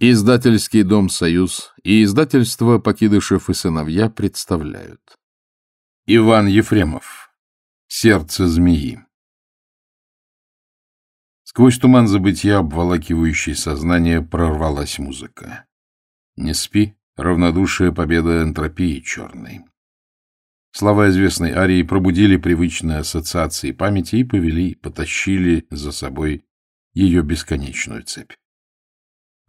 Издательский дом «Союз» и издательство «Покидышев и сыновья» представляют. Иван Ефремов. Сердце змеи. Сквозь туман забытия, обволакивающий сознание, прорвалась музыка. Не спи, равнодушие победа энтропии черной. Слова известной арии пробудили привычные ассоциации памяти и повели, потащили за собой ее бесконечную цепь.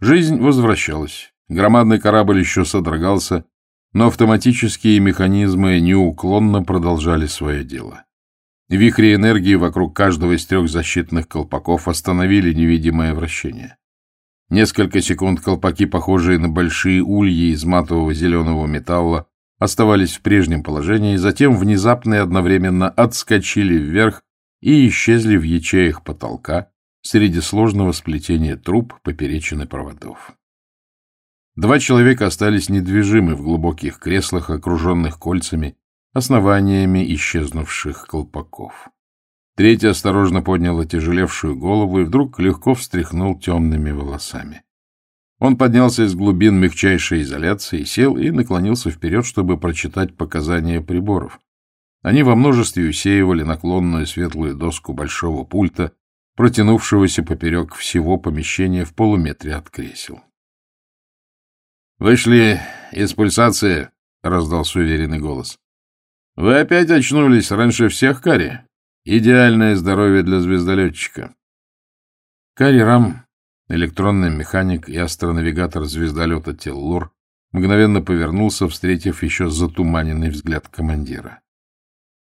Жизнь возвращалась. Громадный корабль еще содрогался, но автоматические механизмы неуклонно продолжали свое дело. Вихри энергии вокруг каждого из трех защитных колпаков остановили невидимое вращение. Несколько секунд колпаки, похожие на большие ульи из матового зеленого металла, оставались в прежнем положении, затем внезапно и одновременно отскочили вверх и исчезли в ячеях потолка, среди сложного сплетения труб, поперечин и проводов. Два человека остались недвижимы в глубоких креслах, окруженных кольцами, основаниями исчезнувших колпаков. Третий осторожно поднял отяжелевшую голову и вдруг легко встряхнул темными волосами. Он поднялся из глубин мягчайшей изоляции, сел и наклонился вперед, чтобы прочитать показания приборов. Они во множестве усеивали наклонную светлую доску большого пульта, протянувшегося поперек всего помещения в полуметре от кресел. «Вышли из пульсации», — раздался уверенный голос. «Вы опять очнулись раньше всех, Кари? Идеальное здоровье для звездолетчика». Кари Рам, электронный механик и астронавигатор звездолета Теллур, мгновенно повернулся, встретив еще затуманенный взгляд командира.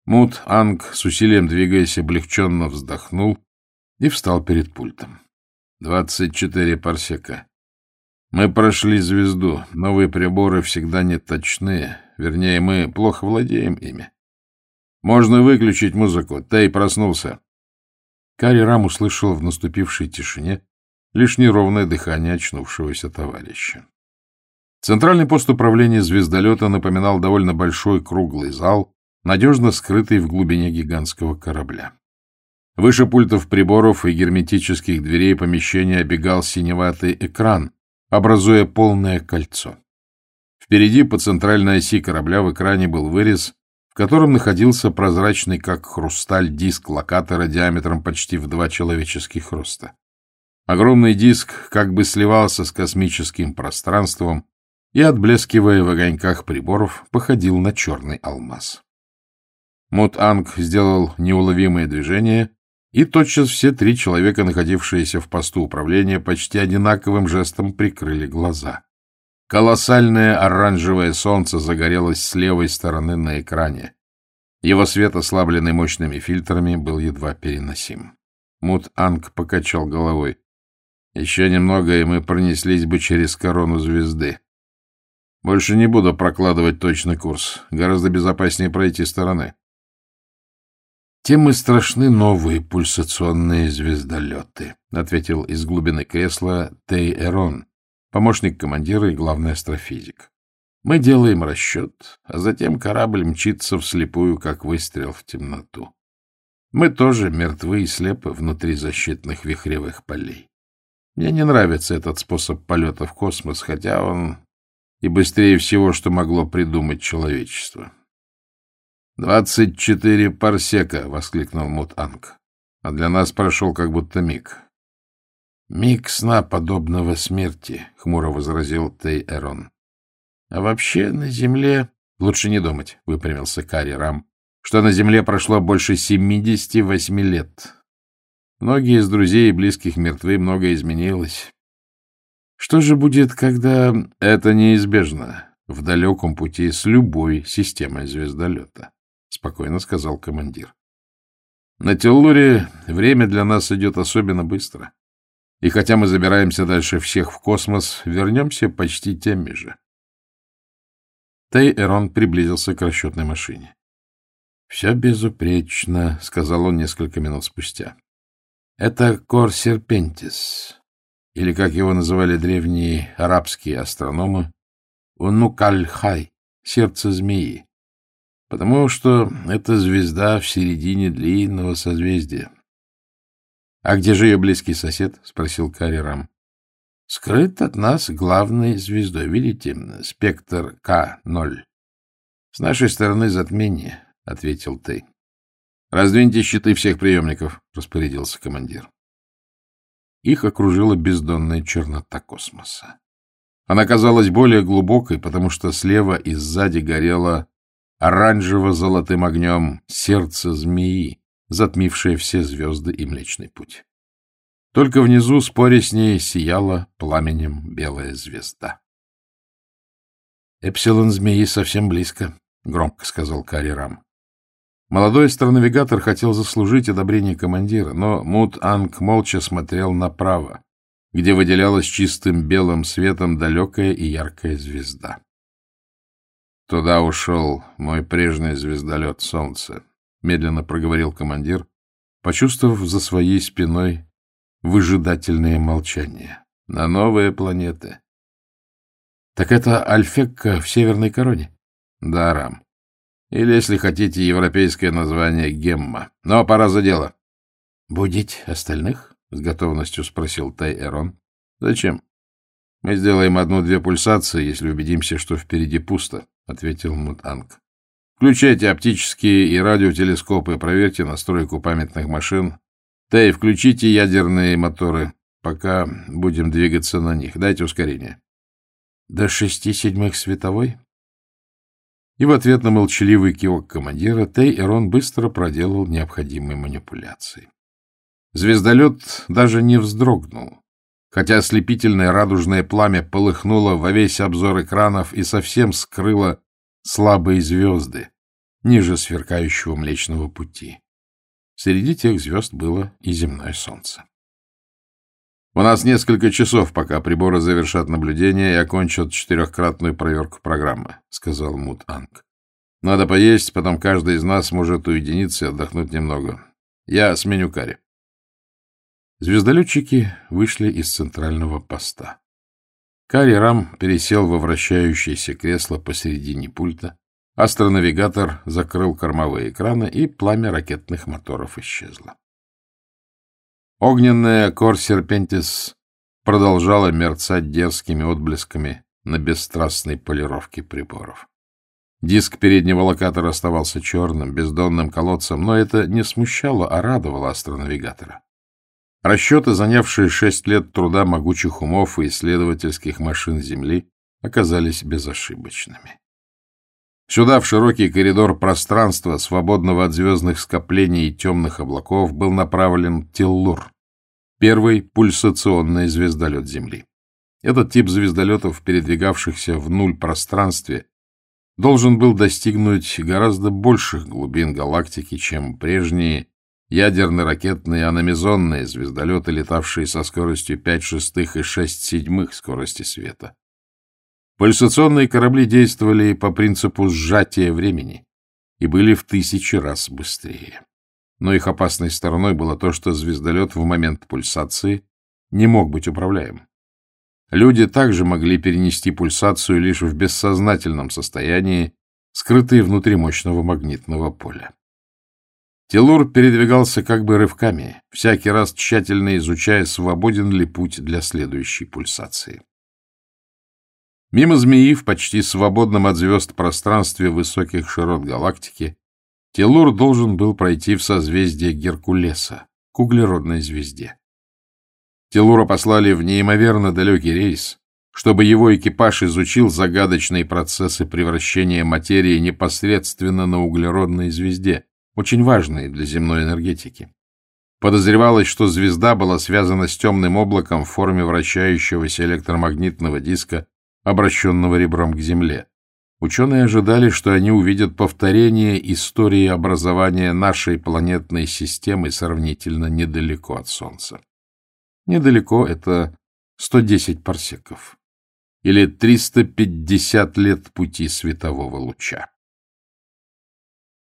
Мут Анг, с усилием двигаясь, облегченно вздохнул и встал перед пультом. «Двадцать четыре парсека. Мы прошли звезду. Новые приборы всегда не точны. Вернее, мы плохо владеем ими. Можно выключить музыку. Тей проснулся». Карри Рам услышал в наступившей тишине лишь неровное дыхание очнувшегося товарища. Центральный пост управления звездолета напоминал довольно большой круглый зал, надежно скрытый в глубине гигантского корабля. Выше пультов приборов и герметических дверей помещения обегал синеватый экран, образуя полное кольцо. Впереди по центральной оси корабля в экране был вырез, в котором находился прозрачный, как хрусталь, диск локатора диаметром почти в два человеческих роста. Огромный диск как бы сливался с космическим пространством и, отблескивая в огоньках приборов, походил на черный алмаз. Мут-Анг сделал неуловимое движение, и тотчас все три человека, находившиеся в посту управления, почти одинаковым жестом прикрыли глаза. Колоссальное оранжевое солнце загорелось с левой стороны на экране. Его свет, ослабленный мощными фильтрами, был едва переносим. Мут-Анг покачал головой. Еще немного, и мы пронеслись бы через корону звезды. Больше не буду прокладывать точный курс. Гораздо безопаснее пройти стороны тем и страшны новые пульсационные звездолеты, — ответил из глубины кресла Тей Эрон, помощник командира и главный астрофизик. Мы делаем расчет, а затем корабль мчится вслепую, как выстрел в темноту. Мы тоже мертвы и слепы внутри защитных вихревых полей. Мне не нравится этот способ полета в космос, хотя он и быстрее всего, что могло придумать человечество. «Двадцать четыре парсека!» — воскликнул Мут-Анг. «А для нас прошел как будто миг». «Миг сна, подобного смерти», — хмуро возразил Тей-Эрон. «А вообще на Земле...» «Лучше не думать», — выпрямился Карри Рам, «что на Земле прошло больше семидесяти восьми лет. Многие из друзей и близких мертвы, многое изменилось. Что же будет, когда это неизбежно в далеком пути с любой системой звездолета?» — спокойно сказал командир. На Теллуре время для нас идет особенно быстро. И хотя мы забираемся дальше всех в космос, вернемся почти теми же. Тей Эрон приблизился к расчетной машине. — Все безупречно, — сказал он несколько минут спустя. — Это Кор Серпентис, или, как его называли древние арабские астрономы, Унукаль-Хай, сердце змеи потому что это звезда в середине длинного созвездия. — А где же ее близкий сосед? — спросил Карри Рам. скрыт от нас главной звездой. Видите, спектр К-0. С нашей стороны затмение, — ответил ты. — Раздвиньте щиты всех приемников, — распорядился командир. Их окружила бездонная чернота космоса. Она казалась более глубокой, потому что слева и сзади горело оранжево-золотым огнем сердце змеи, затмившее все звезды и Млечный Путь. Только внизу, споря с ней, сияла пламенем белая звезда. «Эпсилон змеи совсем близко», — громко сказал Кари Рам. Молодой астронавигатор хотел заслужить одобрение командира, но Мут Анг молча смотрел направо, где выделялась чистым белым светом далекая и яркая звезда. Туда ушел мой прежний звездолет Солнце, — медленно проговорил командир, почувствовав за своей спиной выжидательное молчание. На новые планеты. — Так это Альфекка в Северной Короне? — Да, Рам. Или, если хотите, европейское название Гемма. Но пора за дело. — Будить остальных? — с готовностью спросил Тай Эрон. — Зачем? Мы сделаем одну-две пульсации, если убедимся, что впереди пусто. — ответил Мутанг. — Включайте оптические и радиотелескопы, проверьте настройку памятных машин. Тей, включите ядерные моторы, пока будем двигаться на них. Дайте ускорение. — До шести седьмых световой? И в ответ на молчаливый кивок командира Тей Эрон быстро проделал необходимые манипуляции. Звездолет даже не вздрогнул, хотя ослепительное радужное пламя полыхнуло во весь обзор экранов и совсем скрыло слабые звезды ниже сверкающего Млечного Пути. Среди тех звезд было и земное солнце. — У нас несколько часов, пока приборы завершат наблюдение и окончат четырехкратную проверку программы, — сказал Мут Анг. — Надо поесть, потом каждый из нас может уединиться и отдохнуть немного. Я сменю карри. Звездолетчики вышли из центрального поста. Карри Рам пересел во вращающееся кресло посередине пульта, астронавигатор закрыл кормовые экраны, и пламя ракетных моторов исчезло. Огненная Кор Серпентис продолжала мерцать дерзкими отблесками на бесстрастной полировке приборов. Диск переднего локатора оставался черным, бездонным колодцем, но это не смущало, а радовало астронавигатора. Расчеты, занявшие шесть лет труда могучих умов и исследовательских машин Земли, оказались безошибочными. Сюда, в широкий коридор пространства, свободного от звездных скоплений и темных облаков, был направлен Теллур, первый пульсационный звездолет Земли. Этот тип звездолетов, передвигавшихся в нуль пространстве, должен был достигнуть гораздо больших глубин галактики, чем прежние ядерно-ракетные аномизонные звездолеты, летавшие со скоростью 5 шестых и 6 седьмых скорости света. Пульсационные корабли действовали по принципу сжатия времени и были в тысячи раз быстрее. Но их опасной стороной было то, что звездолет в момент пульсации не мог быть управляем. Люди также могли перенести пульсацию лишь в бессознательном состоянии, скрытые внутри мощного магнитного поля. Телур передвигался как бы рывками, всякий раз тщательно изучая, свободен ли путь для следующей пульсации. Мимо змеи в почти свободном от звезд пространстве высоких широт галактики Телур должен был пройти в созвездие Геркулеса, к углеродной звезде. Телура послали в неимоверно далекий рейс, чтобы его экипаж изучил загадочные процессы превращения материи непосредственно на углеродной звезде, очень важные для земной энергетики. Подозревалось, что звезда была связана с темным облаком в форме вращающегося электромагнитного диска, обращенного ребром к Земле. Ученые ожидали, что они увидят повторение истории образования нашей планетной системы сравнительно недалеко от Солнца. Недалеко — это 110 парсеков, или 350 лет пути светового луча.